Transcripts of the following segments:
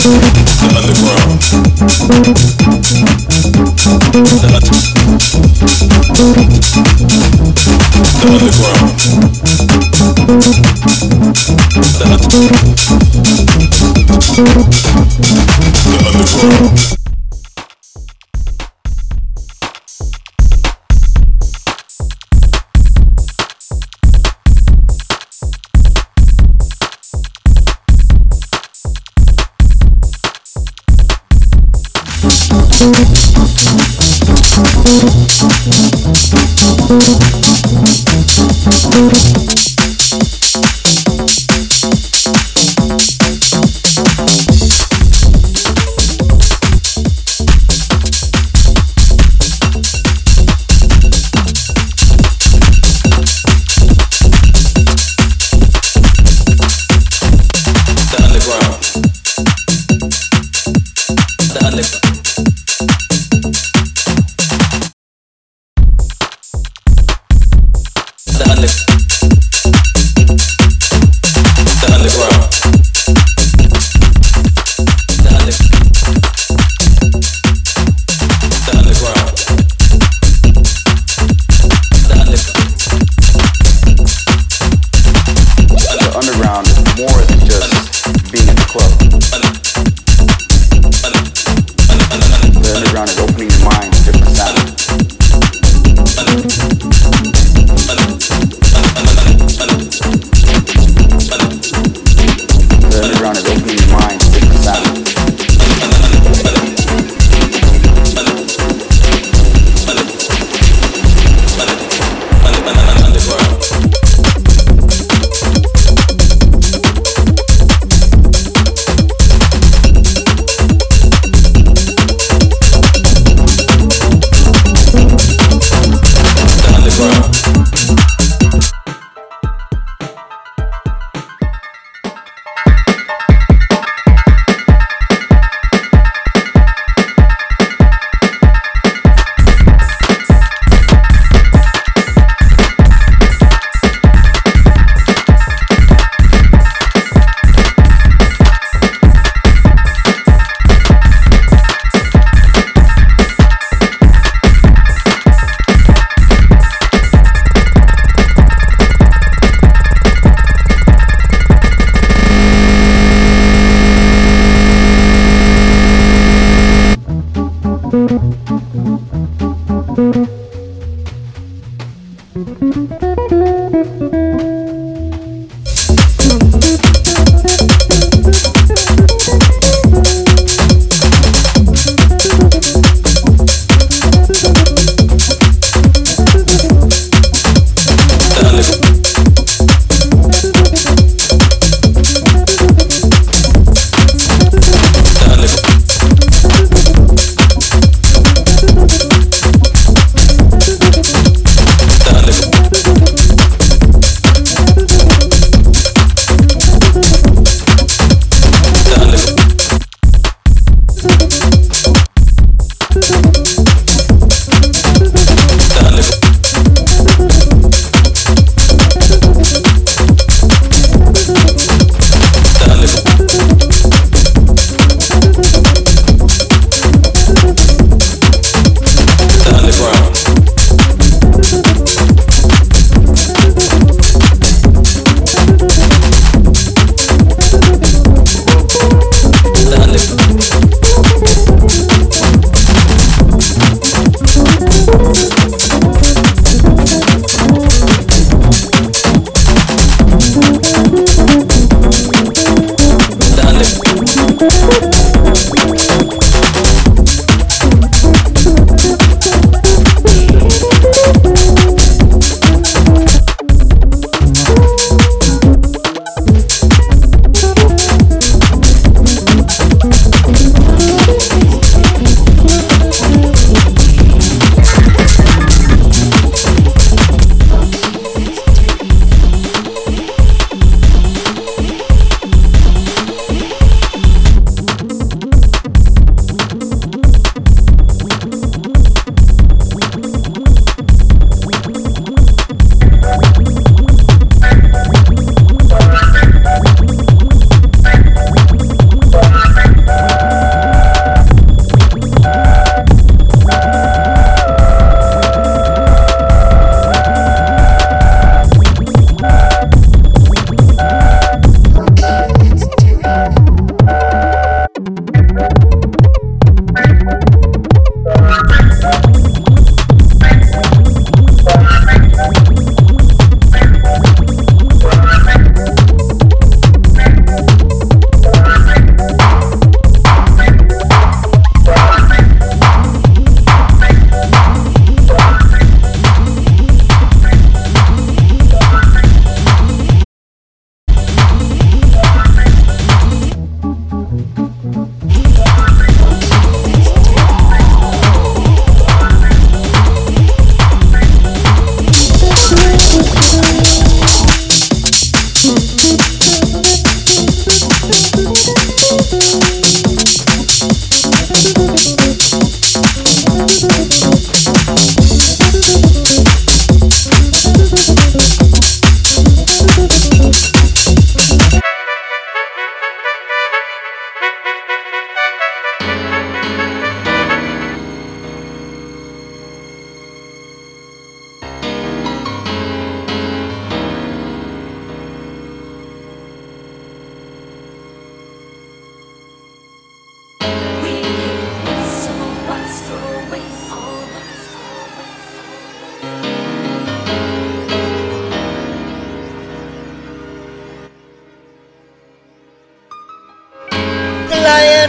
The underground. The, under- the underground. The, under- the underground.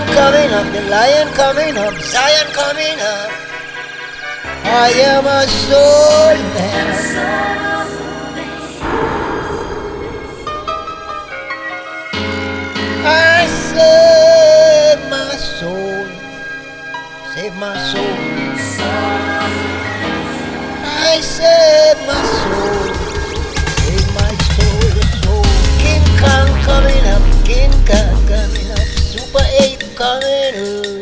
lion coming up, the lion coming up, Zion coming up. I am a soul man. I save my soul, save my soul. I save my soul, save my soul, soul. King Kong coming up. 浮かべる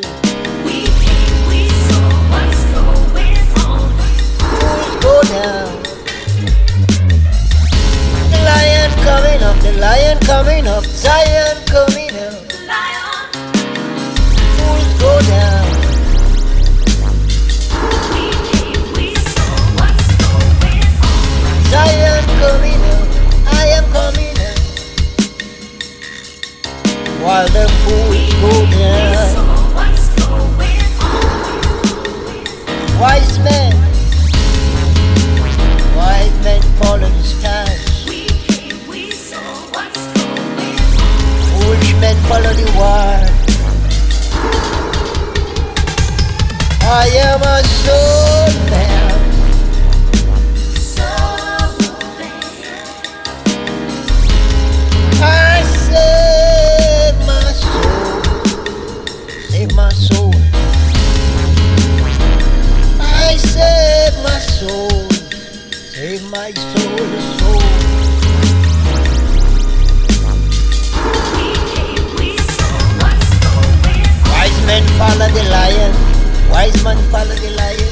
I am a soul man. Soul man. I my soul, save my soul. I my soul, save my soul, soul. men follow the lion wise man follow the lion.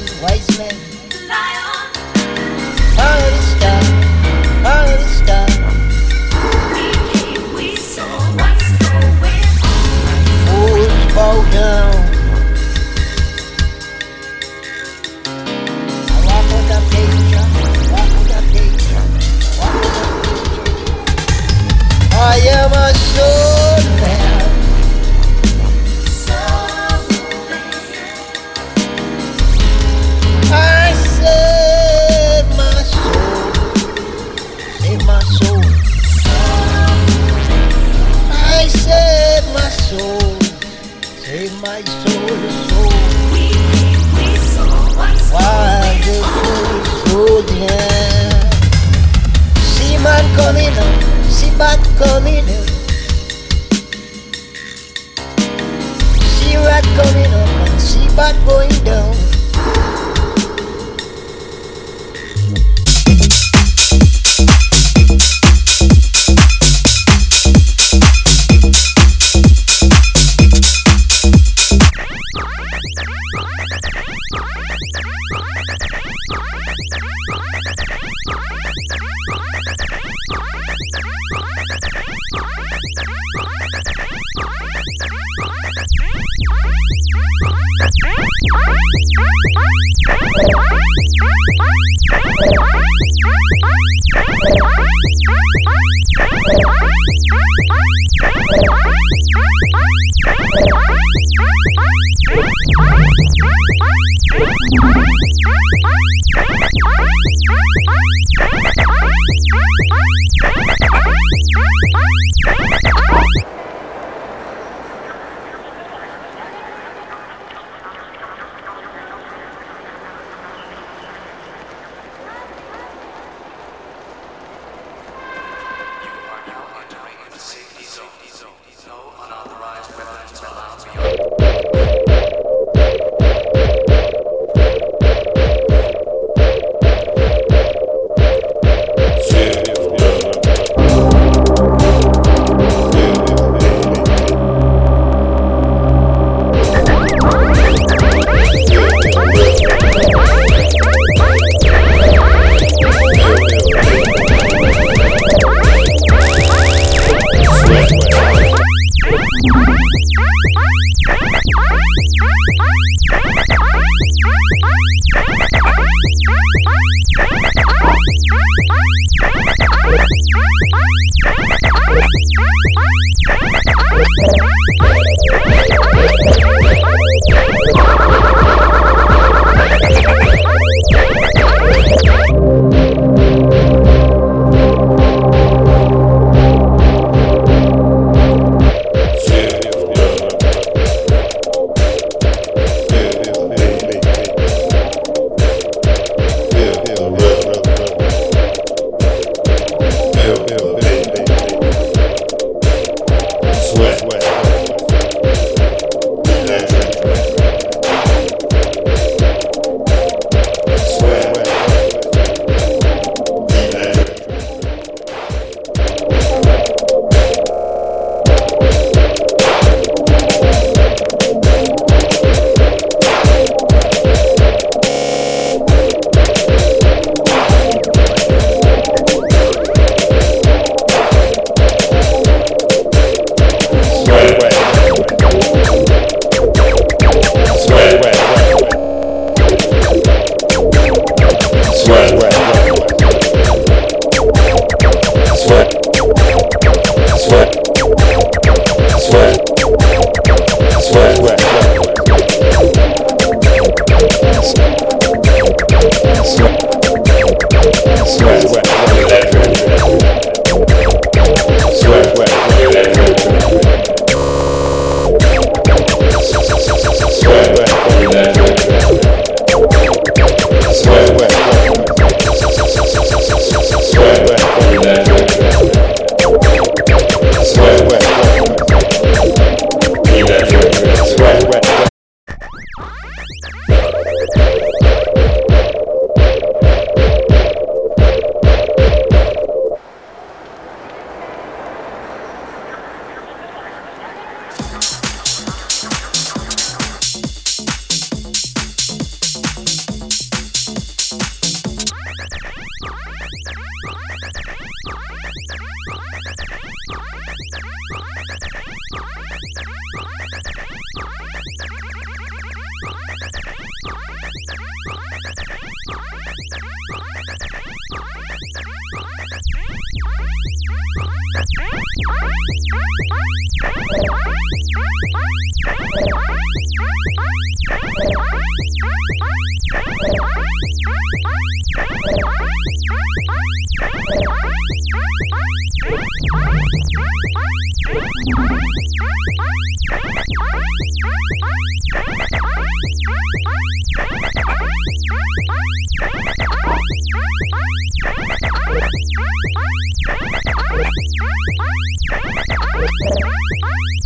Is